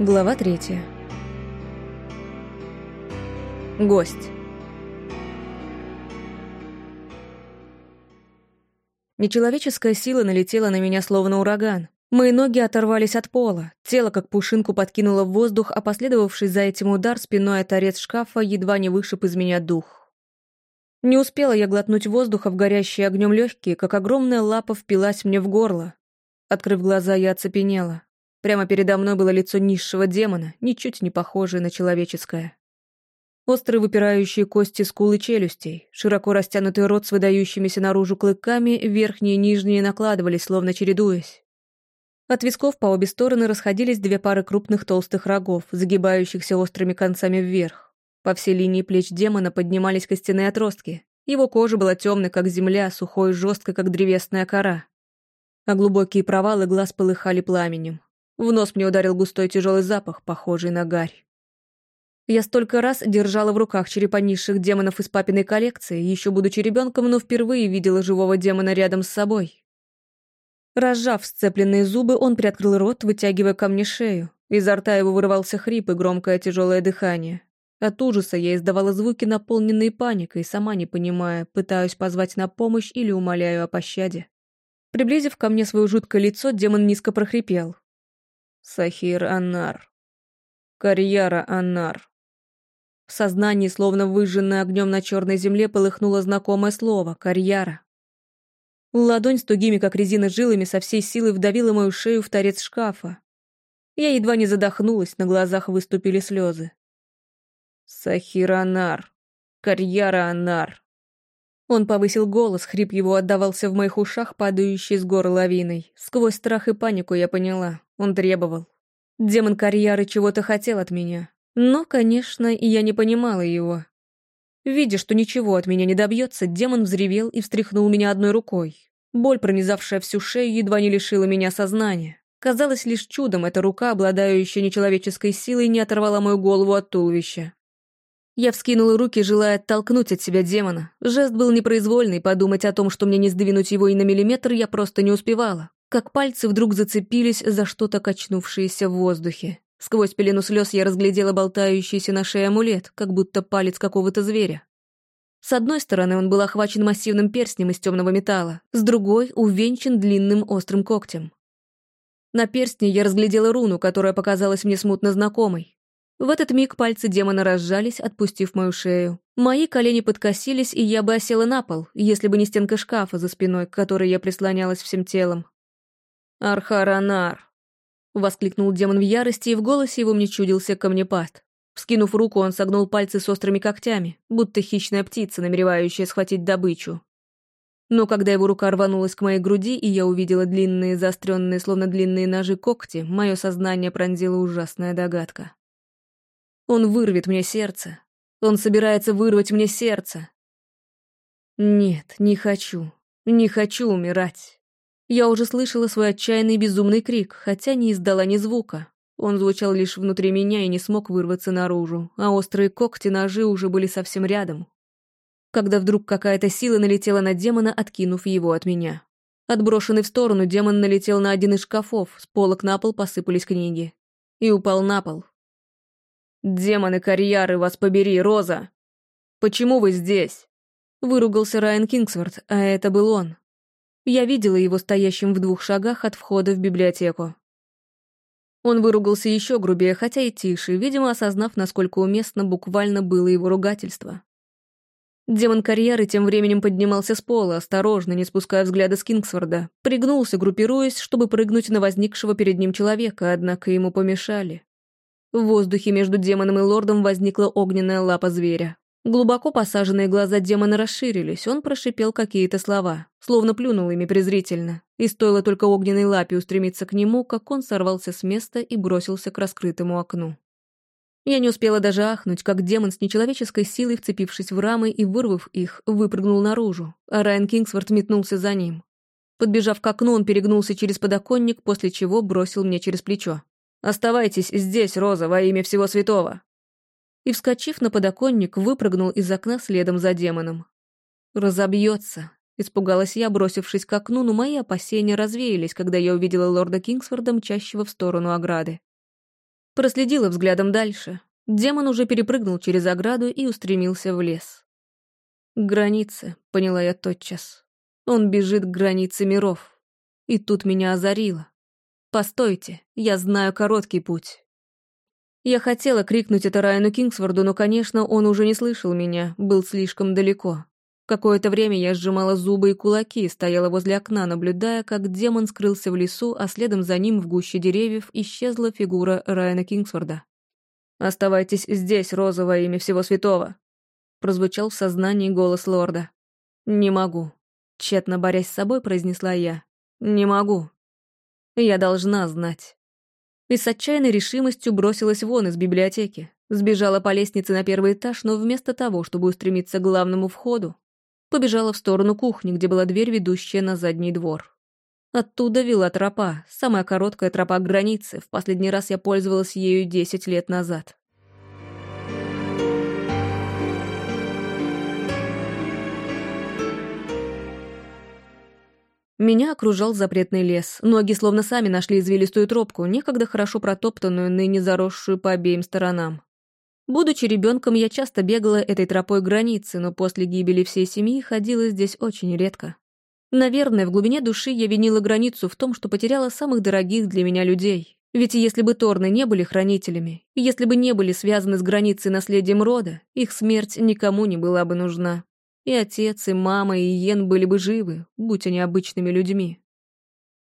Глава третья. Гость. Нечеловеческая сила налетела на меня словно ураган. Мои ноги оторвались от пола, тело как пушинку подкинуло в воздух, а последовавший за этим удар спиной о торец шкафа едва не вышиб из меня дух. Не успела я глотнуть воздуха в горящие огнем легкие, как огромная лапа впилась мне в горло. Открыв глаза, я оцепенела. Прямо передо мной было лицо низшего демона, ничуть не похожее на человеческое. Острые выпирающие кости скулы челюстей, широко растянутый рот с выдающимися наружу клыками, верхние и нижние накладывались, словно чередуясь. От висков по обе стороны расходились две пары крупных толстых рогов, загибающихся острыми концами вверх. По всей линии плеч демона поднимались костяные отростки. Его кожа была темной, как земля, сухой и жесткой, как древесная кора. А глубокие провалы глаз полыхали пламенем. В нос мне ударил густой тяжелый запах, похожий на гарь. Я столько раз держала в руках черепа низших демонов из папиной коллекции, еще будучи ребенком, но впервые видела живого демона рядом с собой. Разжав сцепленные зубы, он приоткрыл рот, вытягивая ко мне шею. Изо рта его вырывался хрип и громкое тяжелое дыхание. От ужаса я издавала звуки, наполненные паникой, сама не понимая, пытаюсь позвать на помощь или умоляю о пощаде. Приблизив ко мне свое жуткое лицо, демон низко прохрипел. Сахир Аннар. Карьяра Аннар. В сознании, словно выжженное огнем на черной земле, полыхнуло знакомое слово «карьяра». Ладонь с тугими, как резина, жилами со всей силы вдавила мою шею в торец шкафа. Я едва не задохнулась, на глазах выступили слезы. Сахир Анар. Карьяра Анар. Он повысил голос, хрип его отдавался в моих ушах, падающий с гор лавиной. Сквозь страх и панику я поняла. Он требовал. Демон карьеры чего-то хотел от меня. Но, конечно, я не понимала его. Видя, что ничего от меня не добьется, демон взревел и встряхнул меня одной рукой. Боль, пронизавшая всю шею, едва не лишила меня сознания. Казалось лишь чудом, эта рука, обладающая нечеловеческой силой, не оторвала мою голову от туловища. Я вскинула руки, желая оттолкнуть от себя демона. Жест был непроизвольный, подумать о том, что мне не сдвинуть его и на миллиметр, я просто не успевала. Как пальцы вдруг зацепились за что-то качнувшееся в воздухе. Сквозь пелену слез я разглядела болтающийся на шее амулет, как будто палец какого-то зверя. С одной стороны он был охвачен массивным перстнем из темного металла, с другой — увенчан длинным острым когтем. На перстне я разглядела руну, которая показалась мне смутно знакомой. В этот миг пальцы демона разжались, отпустив мою шею. Мои колени подкосились, и я бы осела на пол, если бы не стенка шкафа за спиной, к которой я прислонялась всем телом. «Архаранар!» — воскликнул демон в ярости, и в голосе его мне чудился камнепад. Вскинув руку, он согнул пальцы с острыми когтями, будто хищная птица, намеревающая схватить добычу. Но когда его рука рванулась к моей груди, и я увидела длинные, заостренные, словно длинные ножи когти, мое сознание пронзила ужасная догадка. Он вырвет мне сердце. Он собирается вырвать мне сердце. Нет, не хочу. Не хочу умирать. Я уже слышала свой отчаянный безумный крик, хотя не издала ни звука. Он звучал лишь внутри меня и не смог вырваться наружу, а острые когти-ножи уже были совсем рядом. Когда вдруг какая-то сила налетела на демона, откинув его от меня. Отброшенный в сторону, демон налетел на один из шкафов, с полок на пол посыпались книги. И упал на пол, «Демоны карьеры, вас побери, Роза! Почему вы здесь?» Выругался Райан Кингсворт, а это был он. Я видела его стоящим в двух шагах от входа в библиотеку. Он выругался еще грубее, хотя и тише, видимо, осознав, насколько уместно буквально было его ругательство. Демон карьеры тем временем поднимался с пола, осторожно, не спуская взгляда с Кингсворда, пригнулся, группируясь, чтобы прыгнуть на возникшего перед ним человека, однако ему помешали. В воздухе между демоном и лордом возникла огненная лапа зверя. Глубоко посаженные глаза демона расширились, он прошипел какие-то слова, словно плюнул ими презрительно. И стоило только огненной лапе устремиться к нему, как он сорвался с места и бросился к раскрытому окну. Я не успела даже ахнуть, как демон с нечеловеческой силой, вцепившись в рамы и вырвав их, выпрыгнул наружу, а Райан Кингсворт метнулся за ним. Подбежав к окну, он перегнулся через подоконник, после чего бросил мне через плечо. «Оставайтесь здесь, Роза, во имя всего святого!» И, вскочив на подоконник, выпрыгнул из окна следом за демоном. «Разобьется», — испугалась я, бросившись к окну, но мои опасения развеялись, когда я увидела лорда Кингсфорда, мчащего в сторону ограды. Проследила взглядом дальше. Демон уже перепрыгнул через ограду и устремился в лес. Границы, поняла я тотчас. Он бежит к границе миров. И тут меня озарило. «Постойте, я знаю короткий путь». Я хотела крикнуть это Райану Кингсворду, но, конечно, он уже не слышал меня, был слишком далеко. Какое-то время я сжимала зубы и кулаки, стояла возле окна, наблюдая, как демон скрылся в лесу, а следом за ним в гуще деревьев исчезла фигура Райана Кингсворда. «Оставайтесь здесь, розовое имя всего святого!» Прозвучал в сознании голос лорда. «Не могу», — тщетно борясь с собой, произнесла я. «Не могу. Я должна знать». И с отчаянной решимостью бросилась вон из библиотеки. Сбежала по лестнице на первый этаж, но вместо того, чтобы устремиться к главному входу, побежала в сторону кухни, где была дверь, ведущая на задний двор. Оттуда вела тропа, самая короткая тропа к границе. В последний раз я пользовалась ею десять лет назад. Меня окружал запретный лес. Ноги словно сами нашли извилистую тропку, некогда хорошо протоптанную, ныне заросшую по обеим сторонам. Будучи ребенком, я часто бегала этой тропой границы, но после гибели всей семьи ходила здесь очень редко. Наверное, в глубине души я винила границу в том, что потеряла самых дорогих для меня людей. Ведь если бы Торны не были хранителями, если бы не были связаны с границей наследием рода, их смерть никому не была бы нужна. И отец, и мама, и Йен были бы живы, будь они обычными людьми.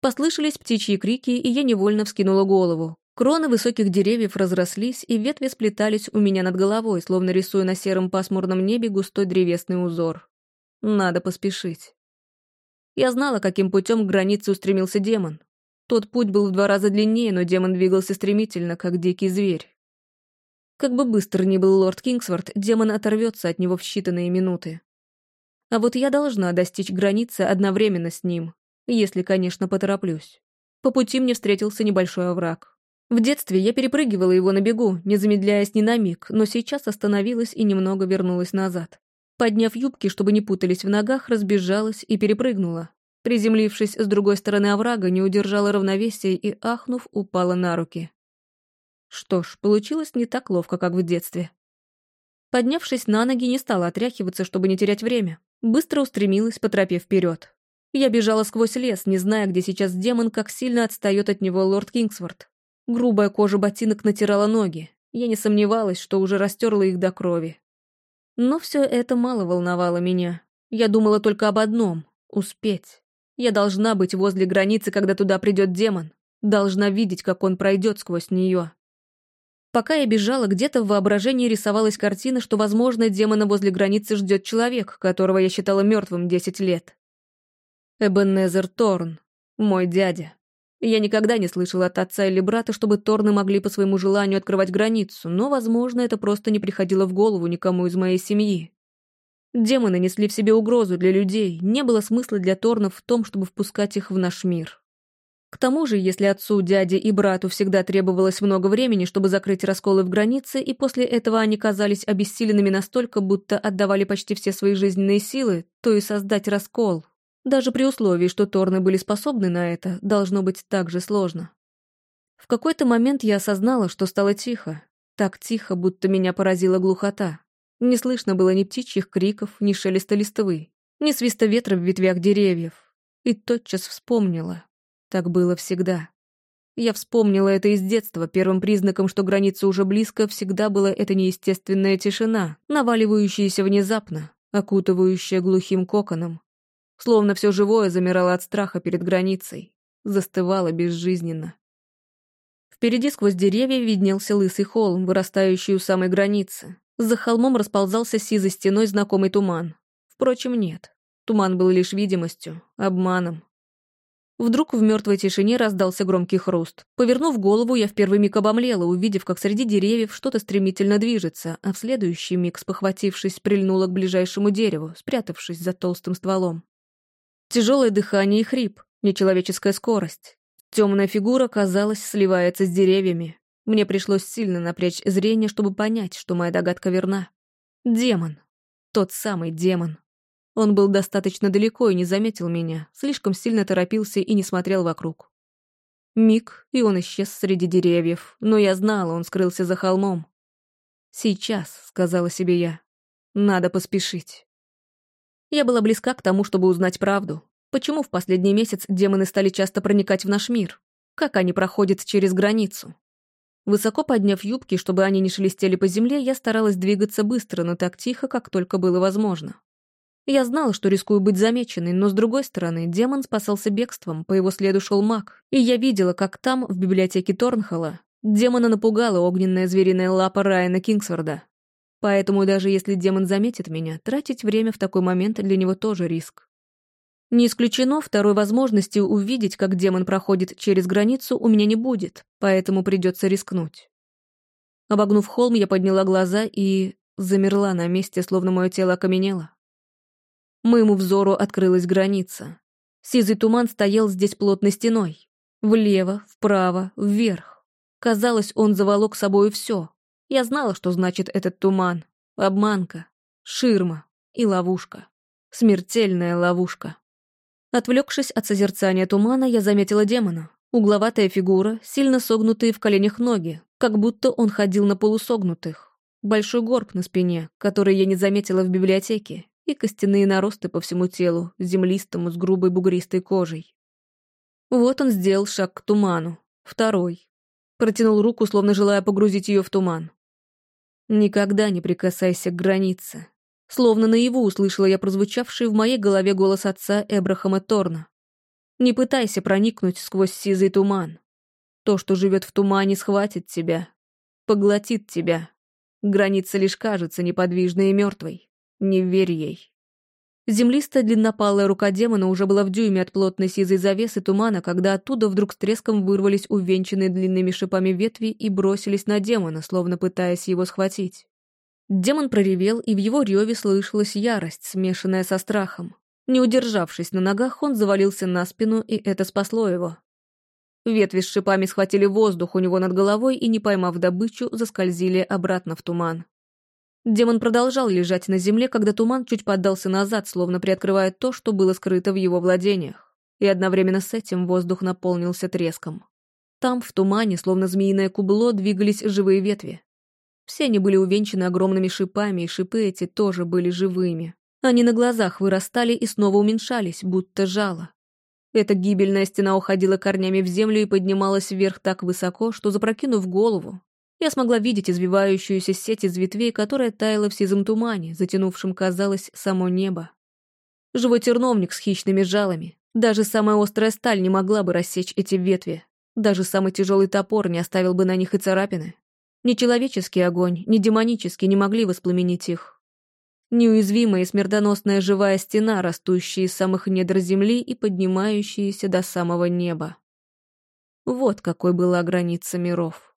Послышались птичьи крики, и я невольно вскинула голову. Кроны высоких деревьев разрослись, и ветви сплетались у меня над головой, словно рисуя на сером пасмурном небе густой древесный узор. Надо поспешить. Я знала, каким путем к границе устремился демон. Тот путь был в два раза длиннее, но демон двигался стремительно, как дикий зверь. Как бы быстр ни был лорд Кингсворт, демон оторвется от него в считанные минуты. А вот я должна достичь границы одновременно с ним, если, конечно, потороплюсь. По пути мне встретился небольшой овраг. В детстве я перепрыгивала его на бегу, не замедляясь ни на миг, но сейчас остановилась и немного вернулась назад. Подняв юбки, чтобы не путались в ногах, разбежалась и перепрыгнула. Приземлившись с другой стороны оврага, не удержала равновесия и, ахнув, упала на руки. Что ж, получилось не так ловко, как в детстве. Поднявшись на ноги, не стала отряхиваться, чтобы не терять время. Быстро устремилась по тропе вперед. Я бежала сквозь лес, не зная, где сейчас демон, как сильно отстает от него лорд Кингсворт. Грубая кожа ботинок натирала ноги. Я не сомневалась, что уже растерла их до крови. Но все это мало волновало меня. Я думала только об одном — успеть. Я должна быть возле границы, когда туда придет демон. Должна видеть, как он пройдет сквозь нее. Пока я бежала, где-то в воображении рисовалась картина, что, возможно, демона возле границы ждет человек, которого я считала мертвым десять лет. Эбенезер Торн, мой дядя. Я никогда не слышала от отца или брата, чтобы Торны могли по своему желанию открывать границу, но, возможно, это просто не приходило в голову никому из моей семьи. Демоны несли в себе угрозу для людей, не было смысла для Торнов в том, чтобы впускать их в наш мир. К тому же, если отцу, дяде и брату всегда требовалось много времени, чтобы закрыть расколы в границе, и после этого они казались обессиленными настолько, будто отдавали почти все свои жизненные силы, то и создать раскол даже при условии, что Торны были способны на это, должно быть так же сложно. В какой-то момент я осознала, что стало тихо. Так тихо, будто меня поразила глухота. Не слышно было ни птичьих криков, ни шелеста листвы, ни свиста ветра в ветвях деревьев. И тотчас вспомнила. Так было всегда. Я вспомнила это из детства. Первым признаком, что граница уже близко, всегда была эта неестественная тишина, наваливающаяся внезапно, окутывающая глухим коконом, Словно все живое замирало от страха перед границей, застывало безжизненно. Впереди сквозь деревья виднелся лысый холм, вырастающий у самой границы. За холмом расползался сизой стеной знакомый туман. Впрочем, нет. Туман был лишь видимостью, обманом. Вдруг в мертвой тишине раздался громкий хруст. Повернув голову, я в первый миг обомлела, увидев, как среди деревьев что-то стремительно движется, а в следующий миг, спохватившись, прильнула к ближайшему дереву, спрятавшись за толстым стволом. Тяжелое дыхание и хрип, нечеловеческая скорость. Темная фигура, казалось, сливается с деревьями. Мне пришлось сильно напрячь зрение, чтобы понять, что моя догадка верна. Демон. Тот самый демон. Он был достаточно далеко и не заметил меня, слишком сильно торопился и не смотрел вокруг. Миг, и он исчез среди деревьев, но я знала, он скрылся за холмом. «Сейчас», — сказала себе я, — «надо поспешить». Я была близка к тому, чтобы узнать правду. Почему в последний месяц демоны стали часто проникать в наш мир? Как они проходят через границу? Высоко подняв юбки, чтобы они не шелестели по земле, я старалась двигаться быстро, но так тихо, как только было возможно. Я знала, что рискую быть замеченной, но, с другой стороны, демон спасался бегством, по его следу шел маг, и я видела, как там, в библиотеке Торнхолла, демона напугала огненная звериная лапа Райана Кингсворда. Поэтому даже если демон заметит меня, тратить время в такой момент для него тоже риск. Не исключено, второй возможности увидеть, как демон проходит через границу, у меня не будет, поэтому придется рискнуть. Обогнув холм, я подняла глаза и замерла на месте, словно мое тело окаменело. Моему взору открылась граница. Сизый туман стоял здесь плотной стеной. Влево, вправо, вверх. Казалось, он заволок собой все. Я знала, что значит этот туман. Обманка, ширма и ловушка. Смертельная ловушка. Отвлекшись от созерцания тумана, я заметила демона. Угловатая фигура, сильно согнутые в коленях ноги, как будто он ходил на полусогнутых. Большой горб на спине, который я не заметила в библиотеке, и костяные наросты по всему телу, землистому, с грубой бугристой кожей. Вот он сделал шаг к туману. Второй. Протянул руку, словно желая погрузить ее в туман. Никогда не прикасайся к границе. Словно наяву услышала я прозвучавший в моей голове голос отца Эбрахама Торна. «Не пытайся проникнуть сквозь сизый туман. То, что живет в тумане, схватит тебя, поглотит тебя. Граница лишь кажется неподвижной и мертвой. Не верь ей». Землистая длиннопалая рука демона уже была в дюйме от плотной сизой завесы тумана, когда оттуда вдруг с треском вырвались увенчанные длинными шипами ветви и бросились на демона, словно пытаясь его схватить. Демон проревел, и в его реве слышалась ярость, смешанная со страхом. Не удержавшись на ногах, он завалился на спину, и это спасло его. Ветви с шипами схватили воздух у него над головой и, не поймав добычу, заскользили обратно в туман. Демон продолжал лежать на земле, когда туман чуть поддался назад, словно приоткрывая то, что было скрыто в его владениях. И одновременно с этим воздух наполнился треском. Там, в тумане, словно змеиное кубло, двигались живые ветви. Все они были увенчаны огромными шипами, и шипы эти тоже были живыми. Они на глазах вырастали и снова уменьшались, будто жало. Эта гибельная стена уходила корнями в землю и поднималась вверх так высоко, что, запрокинув голову, я смогла видеть извивающуюся сеть из ветвей, которая таяла в сизом тумане, затянувшем, казалось, само небо. Живой терновник с хищными жалами. Даже самая острая сталь не могла бы рассечь эти ветви. Даже самый тяжелый топор не оставил бы на них и царапины. Ни человеческий огонь, ни демонический не могли воспламенить их. Неуязвимая и смертоносная живая стена, растущая из самых недр земли и поднимающаяся до самого неба. Вот какой была граница миров.